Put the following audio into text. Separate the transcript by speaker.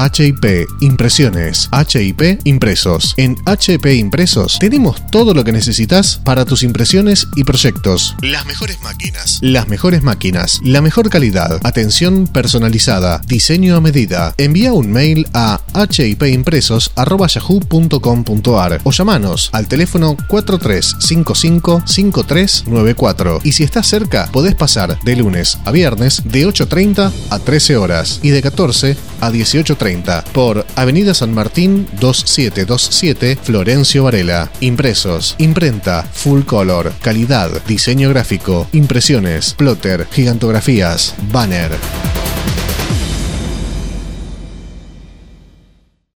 Speaker 1: HIP Impresiones, HIP Impresos. En HIP Impresos tenemos todo lo que necesitas para tus impresiones y proyectos. Las mejores máquinas. Las mejores máquinas. La mejor calidad. Atención personalizada. Diseño a medida. Envía un mail a hipimpresos.yahoo.com.ar o llamanos al teléfono 4355-5394. Y si estás cerca, podés pasar de lunes a viernes de 8.30 a 13 horas y de 14 a 18.30 por Avenida San Martín 2727 Florencio Varela. Impresos, imprenta, full color, calidad, diseño gráfico, impresiones, plotter, gigantografías, banner.